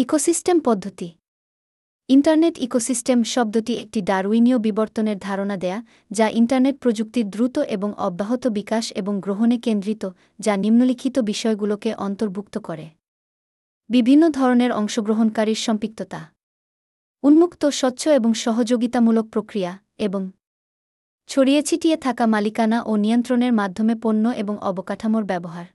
Ecosystem পদ্ধতি। Internet ecosystem শব্দটি একটি ডারউইনীয় বিবর্তনের ধারণা দেয়া, যা ইন্টারনেট প্রযুক্তির দ্রুত এবং অব্যাহত বিকাশ এবং গ্রহণে কেন্দ্রিত, যা নিম্নলিখিত বিষয়গুলোকে অন্তর্ভুক্ত করে। বিভিন্ন ধরনের অংশগ্রহণকারীর সম্পৃক্ততা। উন্মুক্ত, স্বচ্ছ এবং সহযোগিতামূলক প্রক্রিয়া এবং ছড়িয়ে ছিটিয়ে থাকা মালিকানা ও নিয়ন্ত্রণের মাধ্যমে পণ্য এবং অবকাঠামোর ব্যবহার।